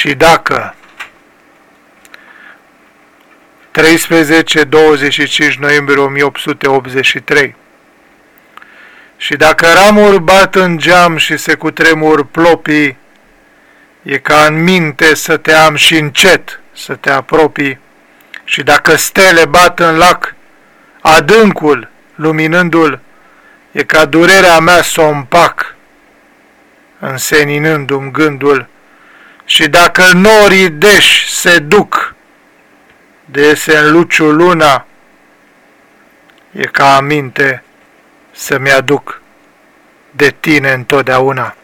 Și dacă 13-25 noiembrie 1883 Și dacă ramuri bat în geam și se cutremur plopii, E ca în minte să te am și încet să te apropii, Și dacă stele bat în lac, adâncul, luminându-l, E ca durerea mea să o împac, înseninându-mi gândul, Și dacă norii deși se duc, de iese în luciu luna, e ca aminte să-mi aduc de tine întotdeauna.